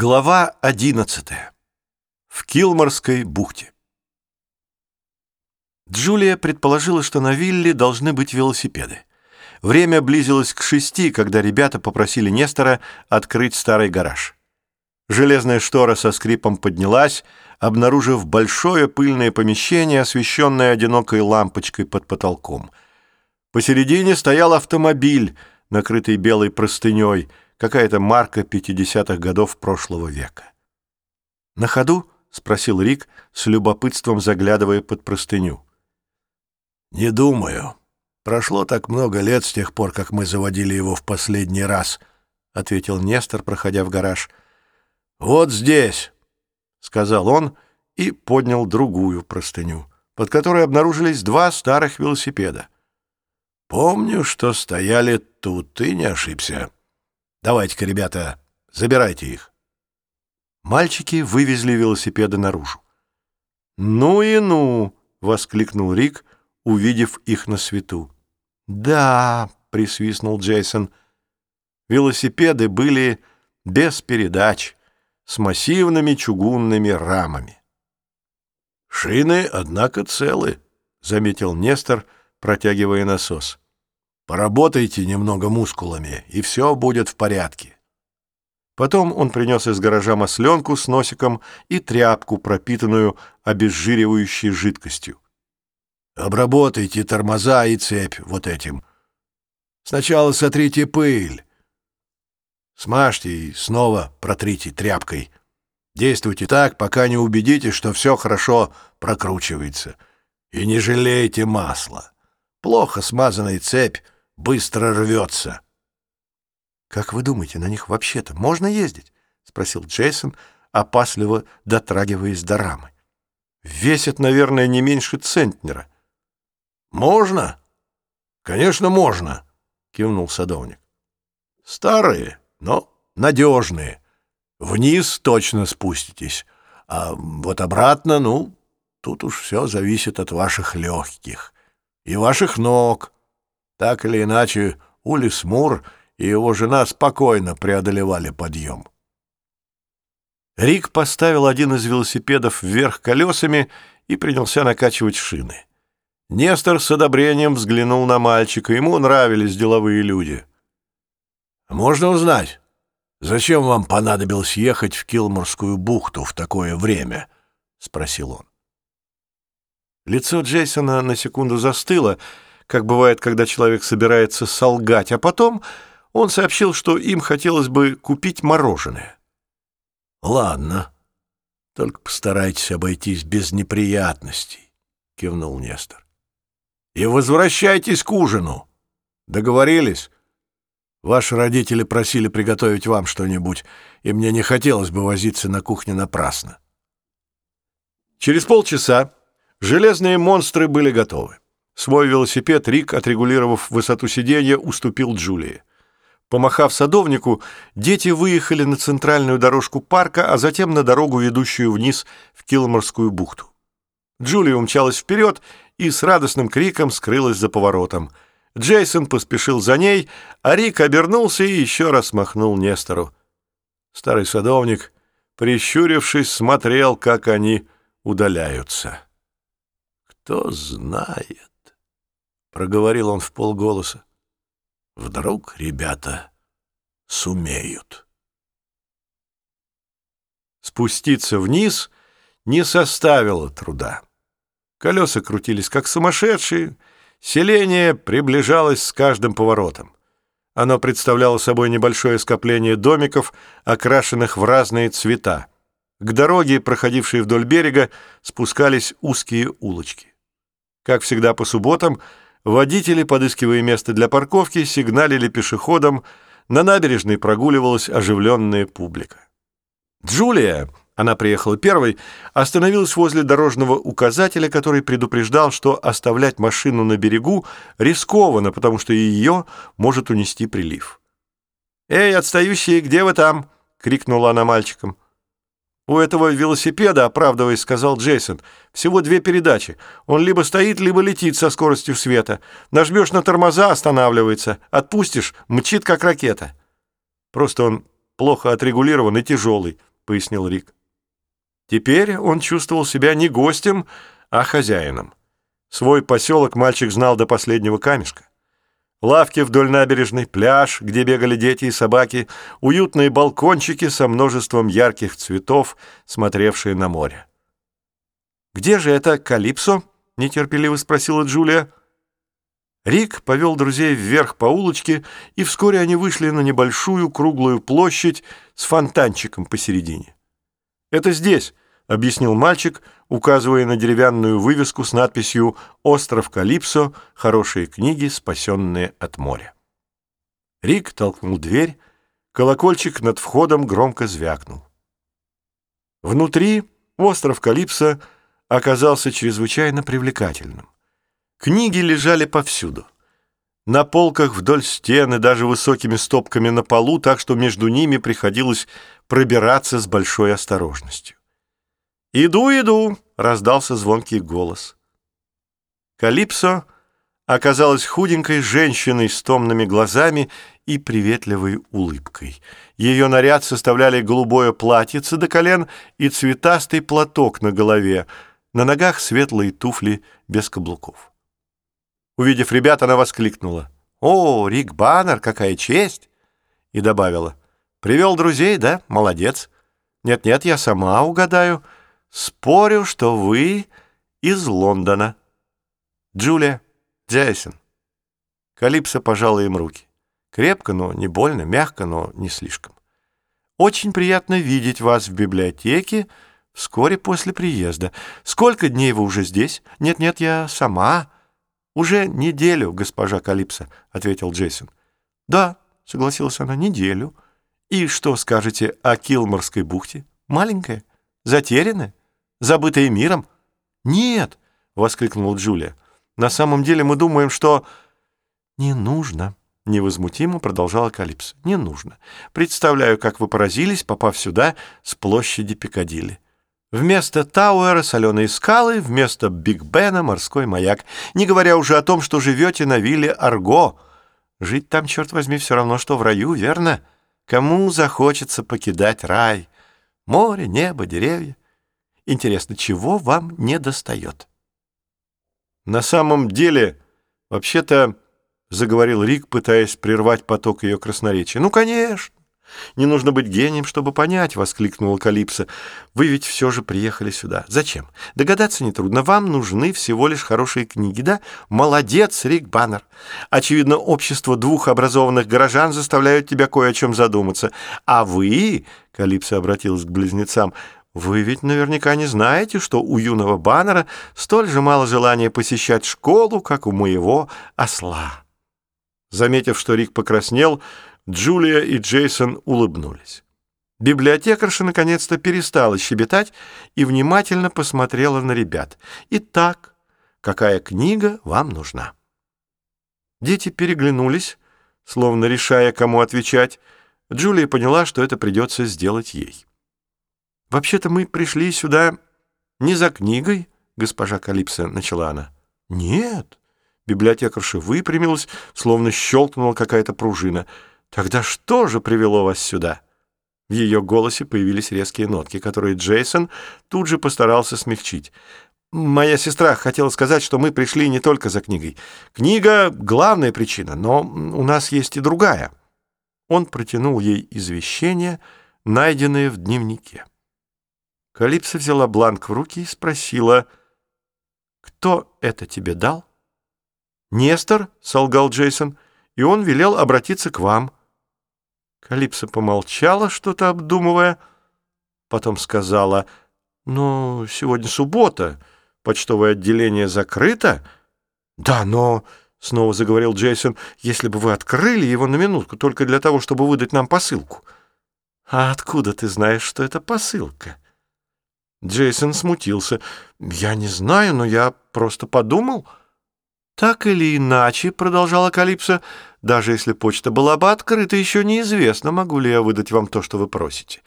Глава 11. В Килморской бухте. Джулия предположила, что на вилле должны быть велосипеды. Время близилось к шести, когда ребята попросили Нестора открыть старый гараж. Железная штора со скрипом поднялась, обнаружив большое пыльное помещение, освещенное одинокой лампочкой под потолком. Посередине стоял автомобиль, накрытый белой простыней — какая-то марка 50-х годов прошлого века. «На ходу?» — спросил Рик, с любопытством заглядывая под простыню. «Не думаю. Прошло так много лет с тех пор, как мы заводили его в последний раз», — ответил Нестор, проходя в гараж. «Вот здесь», — сказал он и поднял другую простыню, под которой обнаружились два старых велосипеда. «Помню, что стояли тут, ты не ошибся». Давайте-ка, ребята, забирайте их. Мальчики вывезли велосипеды наружу. «Ну и ну!» — воскликнул Рик, увидев их на свету. «Да!» — присвистнул Джейсон. Велосипеды были без передач, с массивными чугунными рамами. «Шины, однако, целы», — заметил Нестор, протягивая насос. Поработайте немного мускулами, и все будет в порядке. Потом он принес из гаража масленку с носиком и тряпку, пропитанную обезжиривающей жидкостью. Обработайте тормоза и цепь вот этим. Сначала сотрите пыль. Смажьте и снова протрите тряпкой. Действуйте так, пока не убедитесь, что все хорошо прокручивается. И не жалейте масла. Плохо смазанная цепь — быстро рвется. «Как вы думаете, на них вообще-то можно ездить?» — спросил Джейсон, опасливо дотрагиваясь до рамы. «Весят, наверное, не меньше центнера». «Можно? Конечно, можно», — кивнул садовник. «Старые, но надежные. Вниз точно спуститесь, а вот обратно, ну, тут уж все зависит от ваших легких и ваших ног». Так или иначе, Улис Мур и его жена спокойно преодолевали подъем. Рик поставил один из велосипедов вверх колесами и принялся накачивать шины. Нестор с одобрением взглянул на мальчика. Ему нравились деловые люди. «Можно узнать, зачем вам понадобилось ехать в Килморскую бухту в такое время?» — спросил он. Лицо Джейсона на секунду застыло — как бывает, когда человек собирается солгать, а потом он сообщил, что им хотелось бы купить мороженое. «Ладно, только постарайтесь обойтись без неприятностей», — кивнул Нестор. «И возвращайтесь к ужину. Договорились? Ваши родители просили приготовить вам что-нибудь, и мне не хотелось бы возиться на кухне напрасно». Через полчаса железные монстры были готовы. Свой велосипед Рик, отрегулировав высоту сиденья, уступил Джулии. Помахав садовнику, дети выехали на центральную дорожку парка, а затем на дорогу, ведущую вниз в Килморскую бухту. Джулия умчалась вперед и с радостным криком скрылась за поворотом. Джейсон поспешил за ней, а Рик обернулся и еще раз махнул Нестору. Старый садовник, прищурившись, смотрел, как они удаляются. «Кто знает?» Проговорил он в полголоса. Вдруг ребята сумеют. Спуститься вниз не составило труда. Колеса крутились как сумасшедшие, селение приближалось с каждым поворотом. Оно представляло собой небольшое скопление домиков, окрашенных в разные цвета. К дороге, проходившей вдоль берега, спускались узкие улочки. Как всегда по субботам, Водители, подыскивая место для парковки, сигналили пешеходам, на набережной прогуливалась оживленная публика. Джулия, она приехала первой, остановилась возле дорожного указателя, который предупреждал, что оставлять машину на берегу рискованно, потому что ее может унести прилив. «Эй, отстающие, где вы там?» — крикнула она мальчикам. «У этого велосипеда, оправдываясь, сказал Джейсон, всего две передачи. Он либо стоит, либо летит со скоростью света. Нажмешь на тормоза — останавливается. Отпустишь — мчит, как ракета». Просто он плохо отрегулирован и тяжелый», — пояснил Рик. Теперь он чувствовал себя не гостем, а хозяином. Свой поселок мальчик знал до последнего камешка. Лавки вдоль набережной, пляж, где бегали дети и собаки, уютные балкончики со множеством ярких цветов, смотревшие на море. «Где же это Калипсо?» — нетерпеливо спросила Джулия. Рик повел друзей вверх по улочке, и вскоре они вышли на небольшую круглую площадь с фонтанчиком посередине. «Это здесь», — объяснил мальчик, указывая на деревянную вывеску с надписью «Остров Калипсо. Хорошие книги, спасенные от моря». Рик толкнул дверь, колокольчик над входом громко звякнул. Внутри остров Калипсо оказался чрезвычайно привлекательным. Книги лежали повсюду. На полках вдоль стены, даже высокими стопками на полу, так что между ними приходилось пробираться с большой осторожностью. «Иду, иду!» — раздался звонкий голос. Калипсо оказалась худенькой женщиной с томными глазами и приветливой улыбкой. Ее наряд составляли голубое платьице до колен и цветастый платок на голове, на ногах светлые туфли без каблуков. Увидев ребят, она воскликнула. «О, Рик Баннер, какая честь!» И добавила. «Привел друзей, да? Молодец. Нет-нет, я сама угадаю. Спорю, что вы из Лондона. Джулия, Джейсон». Калипсо пожала им руки. Крепко, но не больно, мягко, но не слишком. «Очень приятно видеть вас в библиотеке вскоре после приезда. Сколько дней вы уже здесь? Нет-нет, я сама». «Уже неделю, госпожа Калипсо», — ответил Джейсон. «Да», — согласилась она, — «неделю. И что скажете о Килморской бухте? Маленькая? Затерянная? Забытая миром?» «Нет», — воскликнула Джулия. «На самом деле мы думаем, что...» «Не нужно», — невозмутимо продолжала Калипсо. «Не нужно. Представляю, как вы поразились, попав сюда с площади Пикадилли. Вместо Тауэра соленые скалы, вместо Биг Бена морской маяк. Не говоря уже о том, что живете на вилле Арго. Жить там, черт возьми, все равно, что в раю, верно? Кому захочется покидать рай? Море, небо, деревья. Интересно, чего вам не достает? На самом деле, вообще-то, заговорил Рик, пытаясь прервать поток ее красноречия. Ну, конечно. «Не нужно быть гением, чтобы понять», — воскликнула Калипсо. «Вы ведь все же приехали сюда. Зачем? Догадаться нетрудно. Вам нужны всего лишь хорошие книги, да? Молодец, Рик Баннер. Очевидно, общество двух образованных горожан заставляет тебя кое о чем задуматься. А вы...» — Калипсо обратилась к близнецам — вы ведь наверняка не знаете, что у юного Баннера столь же мало желания посещать школу, как у моего осла. Заметив, что Рик покраснел, Джулия и Джейсон улыбнулись. Библиотекарша наконец-то перестала щебетать и внимательно посмотрела на ребят. «Итак, какая книга вам нужна?» Дети переглянулись, словно решая, кому отвечать. Джулия поняла, что это придется сделать ей. «Вообще-то мы пришли сюда не за книгой», — госпожа Калипсо начала она. «Нет». Библиотекарша выпрямилась, словно щелкнула какая-то пружина — «Тогда что же привело вас сюда?» В ее голосе появились резкие нотки, которые Джейсон тут же постарался смягчить. «Моя сестра хотела сказать, что мы пришли не только за книгой. Книга — главная причина, но у нас есть и другая». Он протянул ей извещение, найденное в дневнике. Калипсо взяла бланк в руки и спросила, «Кто это тебе дал?» «Нестор», — солгал Джейсон, — «и он велел обратиться к вам». Калипсо помолчала, что-то обдумывая, потом сказала, «Ну, сегодня суббота, почтовое отделение закрыто». «Да, но...» — снова заговорил Джейсон, «если бы вы открыли его на минутку, только для того, чтобы выдать нам посылку». «А откуда ты знаешь, что это посылка?» Джейсон смутился. «Я не знаю, но я просто подумал». «Так или иначе», — продолжала Калипсо, — «даже если почта была бы открыта, еще неизвестно, могу ли я выдать вам то, что вы просите.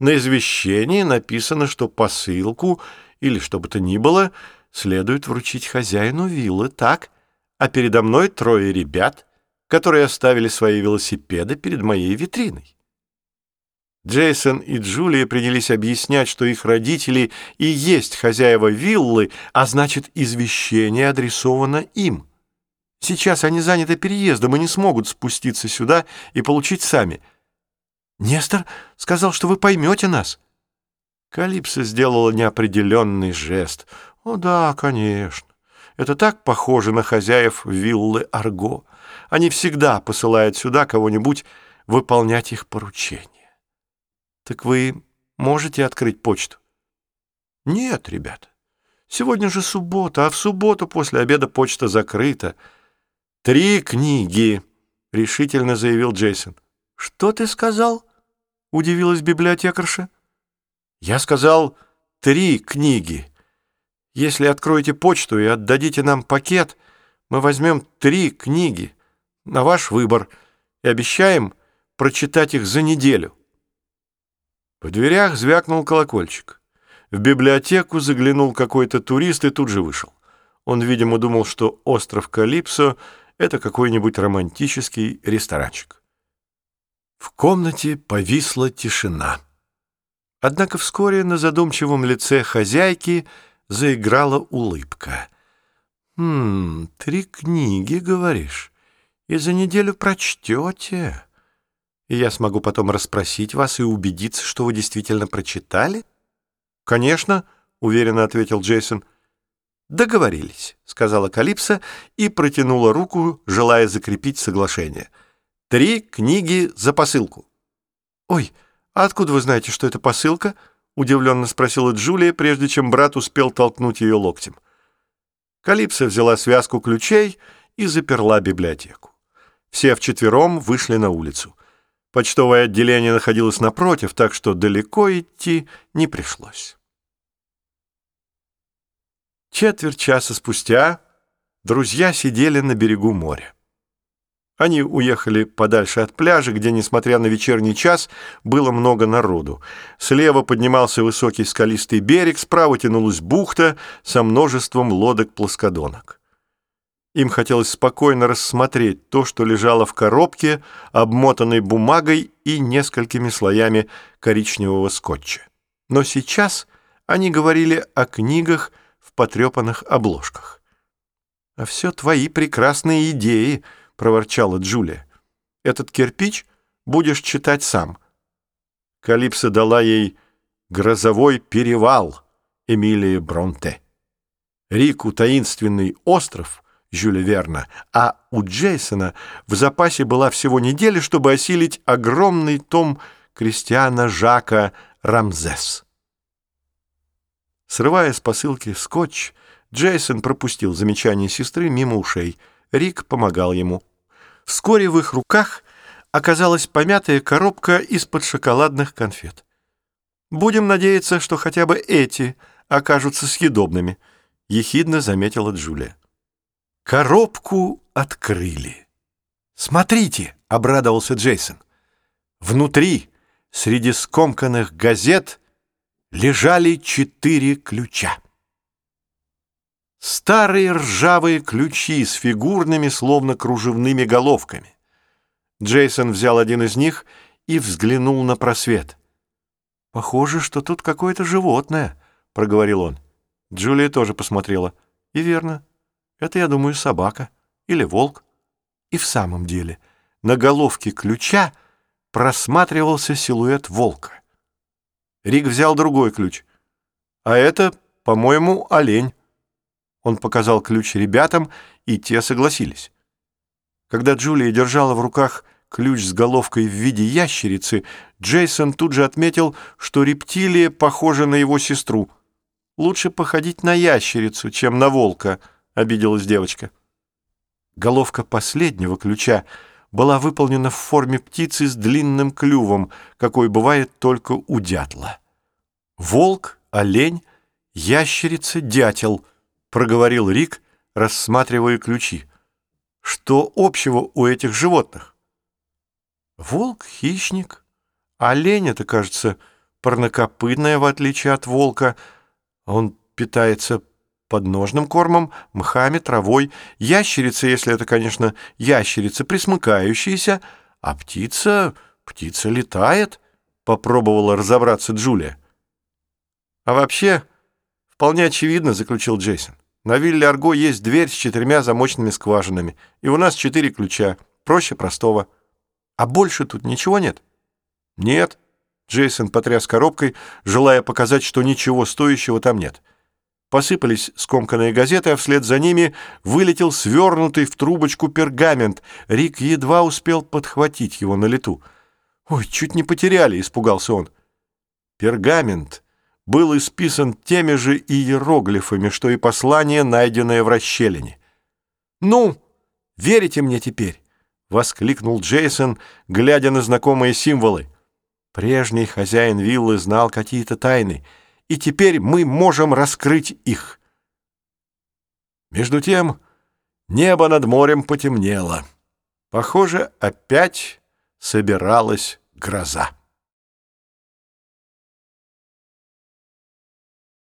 На извещении написано, что посылку или что бы то ни было следует вручить хозяину виллы, так? А передо мной трое ребят, которые оставили свои велосипеды перед моей витриной». Джейсон и Джулия принялись объяснять, что их родители и есть хозяева виллы, а значит, извещение адресовано им. Сейчас они заняты переездом и не смогут спуститься сюда и получить сами. Нестор сказал, что вы поймете нас. Калипсо сделала неопределенный жест. «О да, конечно. Это так похоже на хозяев виллы Арго. Они всегда посылают сюда кого-нибудь выполнять их поручения. Так вы можете открыть почту? Нет, ребята. Сегодня же суббота, а в субботу после обеда почта закрыта. Три книги, решительно заявил Джейсон. Что ты сказал? Удивилась библиотекарша. Я сказал три книги. Если откроете почту и отдадите нам пакет, мы возьмем три книги на ваш выбор и обещаем прочитать их за неделю. В дверях звякнул колокольчик. В библиотеку заглянул какой-то турист и тут же вышел. Он, видимо, думал, что остров Калипсо — это какой-нибудь романтический ресторанчик. В комнате повисла тишина. Однако вскоре на задумчивом лице хозяйки заиграла улыбка. «Хм, три книги, говоришь, и за неделю прочтете?» И я смогу потом расспросить вас и убедиться, что вы действительно прочитали?» «Конечно», — уверенно ответил Джейсон. «Договорились», — сказала Калипсо и протянула руку, желая закрепить соглашение. «Три книги за посылку». «Ой, а откуда вы знаете, что это посылка?» — удивленно спросила Джулия, прежде чем брат успел толкнуть ее локтем. Калипсо взяла связку ключей и заперла библиотеку. Все вчетвером вышли на улицу. Почтовое отделение находилось напротив, так что далеко идти не пришлось. Четверть часа спустя друзья сидели на берегу моря. Они уехали подальше от пляжа, где, несмотря на вечерний час, было много народу. Слева поднимался высокий скалистый берег, справа тянулась бухта со множеством лодок-плоскодонок. Им хотелось спокойно рассмотреть то, что лежало в коробке, обмотанной бумагой и несколькими слоями коричневого скотча. Но сейчас они говорили о книгах в потрепанных обложках. «А все твои прекрасные идеи», — проворчала Джулия. «Этот кирпич будешь читать сам». Калипсо дала ей «Грозовой перевал» Эмилии Бронте. Рику «Таинственный остров» Жюля Верна, а у Джейсона в запасе была всего неделя, чтобы осилить огромный том Кристиана Жака «Рамзес». Срывая с посылки скотч, Джейсон пропустил замечание сестры мимо ушей. Рик помогал ему. Вскоре в их руках оказалась помятая коробка из-под шоколадных конфет. «Будем надеяться, что хотя бы эти окажутся съедобными», — ехидно заметила Джулия. Коробку открыли. «Смотрите!» — обрадовался Джейсон. Внутри, среди скомканных газет, лежали четыре ключа. Старые ржавые ключи с фигурными, словно кружевными головками. Джейсон взял один из них и взглянул на просвет. «Похоже, что тут какое-то животное», — проговорил он. Джулия тоже посмотрела. «И верно, это, я думаю, собака или волк. И в самом деле на головке ключа просматривался силуэт волка. Рик взял другой ключ. А это, по-моему, олень. Он показал ключ ребятам, и те согласились. Когда Джулия держала в руках ключ с головкой в виде ящерицы, Джейсон тут же отметил, что рептилия похожа на его сестру. Лучше походить на ящерицу, чем на волка —— обиделась девочка. Головка последнего ключа была выполнена в форме птицы с длинным клювом, какой бывает только у дятла. «Волк, олень, ящерица, дятел», — проговорил Рик, рассматривая ключи. «Что общего у этих животных?» «Волк — хищник, олень — это, кажется, парнокопытное, в отличие от волка. Он питается подножным кормом, мхами, травой, ящерица, если это, конечно, ящерица, присмыкающаяся, а птица, птица летает. — попробовала разобраться Джулия. «А вообще, вполне очевидно», — заключил Джейсон. «На вилле Арго есть дверь с четырьмя замочными скважинами, и у нас четыре ключа. Проще простого. А больше тут ничего нет?» «Нет», — Джейсон потряс коробкой, желая показать, что ничего стоящего там нет. Посыпались скомканные газеты, а вслед за ними вылетел свернутый в трубочку пергамент. Рик едва успел подхватить его на лету. «Ой, чуть не потеряли», — испугался он. Пергамент был исписан теми же иероглифами, что и послание, найденное в расщелине. «Ну, верите мне теперь?» — воскликнул Джейсон, глядя на знакомые символы. Прежний хозяин виллы знал какие-то тайны, и теперь мы можем раскрыть их. Между тем небо над морем потемнело. Похоже, опять собиралась гроза.